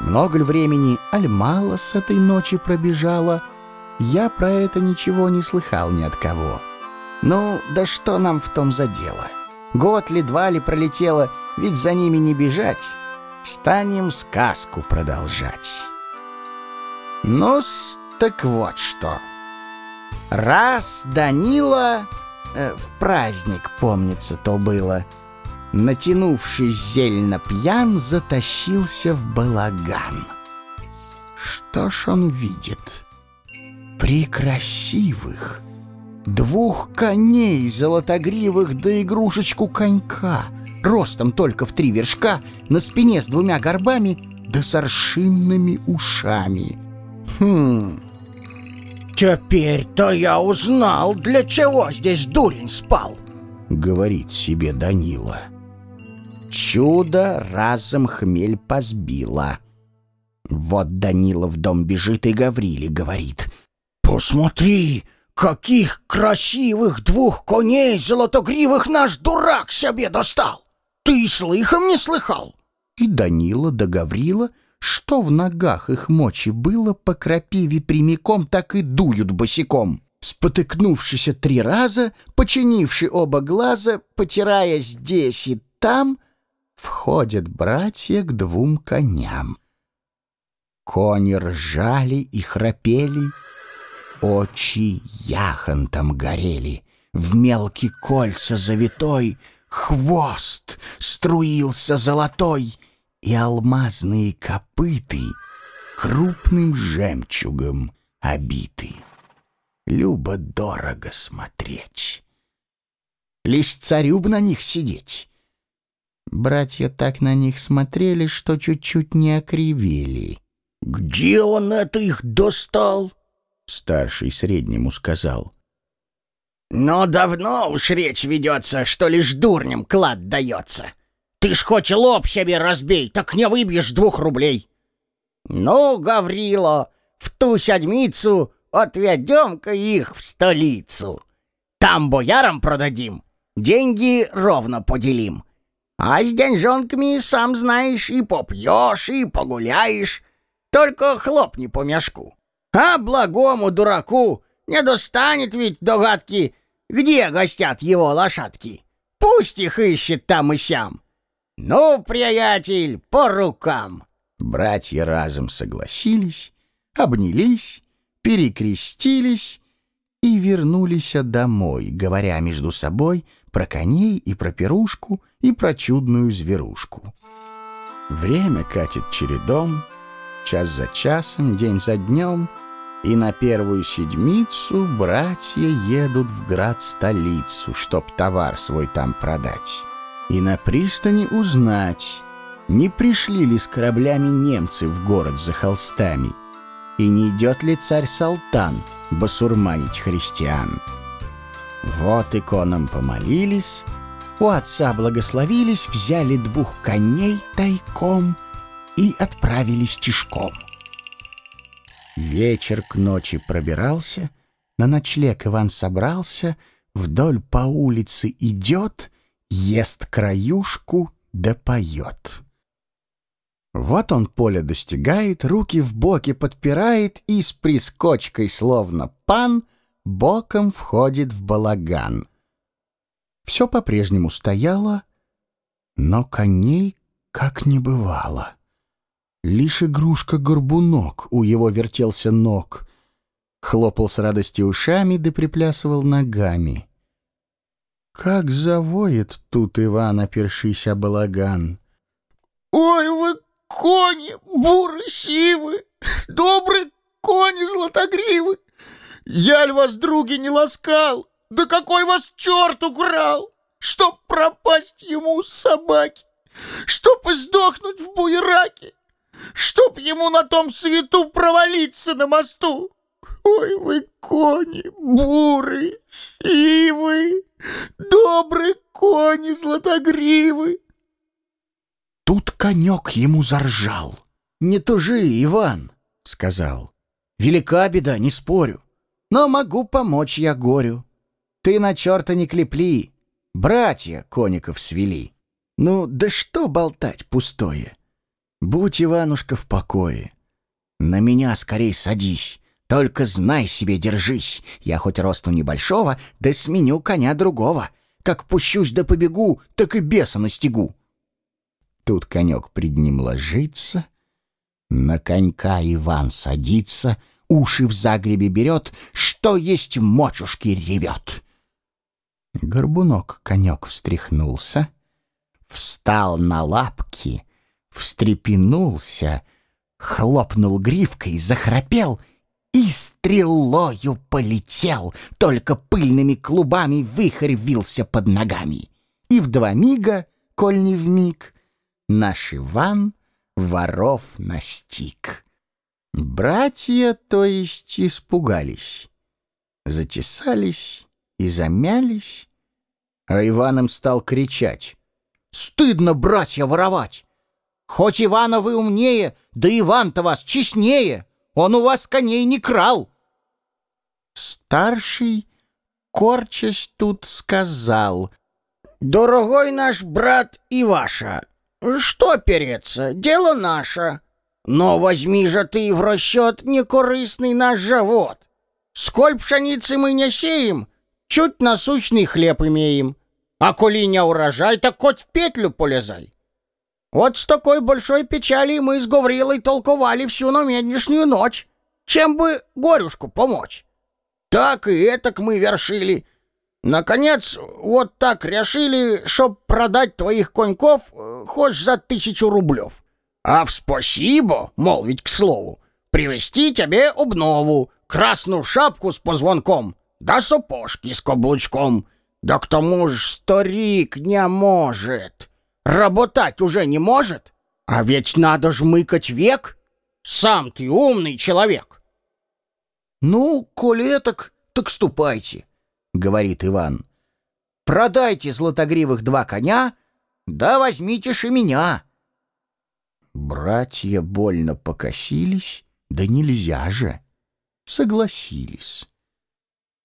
Много ли времени, аль мало с этой ночи пробежало, я про это ничего не слыхал ни от кого. Ну, да что нам в том за дело? Год ли, два ли пролетело, ведь за ними не бежать. Станем сказку продолжать. ну так вот что. Раз Данила, э, в праздник, помнится, то было, натянувшись зельно пьян, затащился в балаган. Что ж он видит? Прекрасивых, двух коней золотогривых да игрушечку конька, ростом только в три вершка, на спине с двумя горбами да с аршинными ушами. Хм... «Теперь-то я узнал, для чего здесь дурень спал», — говорит себе Данила. Чудо разом хмель позбило. Вот Данила в дом бежит и Гавриле говорит. «Посмотри, каких красивых двух коней золотогривых наш дурак себе достал! Ты слыхом не слыхал?» И Данила да Гаврила — что в ногах их мочи было, по крапиве прямиком так и дуют босиком. Спотыкнувшись три раза, починивши оба глаза, потирая здесь и там, входят братья к двум коням. Кони ржали и храпели, очи яхонтом горели, в мелкие кольца завитой хвост струился золотой — и алмазные копыты крупным жемчугом обиты. Любо-дорого смотреть. Лишь царю бы на них сидеть. Братья так на них смотрели, что чуть-чуть не окривели. «Где он это их достал?» Старший среднему сказал. «Но давно уж речь ведется, что лишь дурням клад дается. Ты ж хоть лоб себе разбей, так не выбьешь двух рублей. Ну, Гаврила, в ту седмицу отведем-ка их в столицу. Там боярам продадим, деньги ровно поделим. А с деньжонками, сам знаешь, и попьешь, и погуляешь. Только хлопни по мешку. А благому дураку не достанет ведь догадки, где гостят его лошадки. Пусть их ищет там и сям. «Ну, приятель, по рукам!» Братья разом согласились, обнялись, перекрестились и вернулись домой, говоря между собой про коней и про пирушку и про чудную зверушку. Время катит чередом, час за часом, день за днем, и на первую седмицу братья едут в град-столицу, чтоб товар свой там продать и на пристани узнать, не пришли ли с кораблями немцы в город за холстами, и не идет ли царь Салтан басурманить христиан. Вот иконам помолились, у отца благословились, взяли двух коней тайком и отправились тишком. Вечер к ночи пробирался, на ночлег Иван собрался, вдоль по улице идет — ест краюшку да поет. Вот он поле достигает, руки в боки подпирает и с прискочкой, словно пан, боком входит в балаган. Все по-прежнему стояло, но коней как не бывало. Лишь игрушка-горбунок у его вертелся ног, хлопал с радостью ушами да приплясывал ногами. Как завоет тут Иван, опершися балаган. Ой, вы кони, буры сивы, добрые кони златогривы. Я ль вас, други, не ласкал? Да какой вас черт украл? Чтоб пропасть ему собаки, чтоб сдохнуть в буераке, чтоб ему на том свету провалиться на мосту. Ой, вы кони, буры, ивы, добрые кони златогривы. Тут конек ему заржал. «Не тужи, Иван», — сказал. «Велика беда, не спорю, но могу помочь я горю. Ты на черта не клепли, братья коников свели. Ну, да что болтать пустое? Будь, Иванушка, в покое. На меня скорей садись. Только знай себе, держись. Я хоть росту небольшого, да сменю коня другого. Как пущусь да побегу, так и беса настигу. Тут конек пред ним ложится, на конька Иван садится, уши в загребе берет, что есть мочушки ревет. Горбунок конек встряхнулся, встал на лапки, встрепенулся, хлопнул гривкой, захрапел и стрелою полетел, только пыльными клубами вихрь вился под ногами. И в два мига, коль не в миг, наш Иван воров настиг. Братья, то есть, испугались, затесались и замялись, а Иван им стал кричать. «Стыдно, братья, воровать! Хоть Ивана вы умнее, да Иван-то вас честнее, он у вас коней не крал!» Старший, корчась тут, сказал, «Дорогой наш брат Иваша, что переться, дело наше. Но возьми же ты в расчет некорыстный наш завод. Сколь пшеницы мы не сеем, чуть насущный хлеб имеем. А коли не урожай, так хоть в петлю полезай. Вот с такой большой печали мы с Гаврилой толковали всю намеднишнюю ночь. Чем бы горюшку помочь? Так и этак мы вершили — Наконец, вот так решили, чтоб продать твоих коньков э, хоть за тысячу рублев. А в спасибо, молвить к слову, привезти тебе обнову, красную шапку с позвонком, да сапожки с каблучком. Да к тому ж старик не может. Работать уже не может. А ведь надо ж мыкать век. Сам ты умный человек. Ну, коли так, так ступайте. — говорит Иван. «Продайте златогривых два коня, да возьмите ж и меня». Братья больно покосились, да нельзя же. Согласились.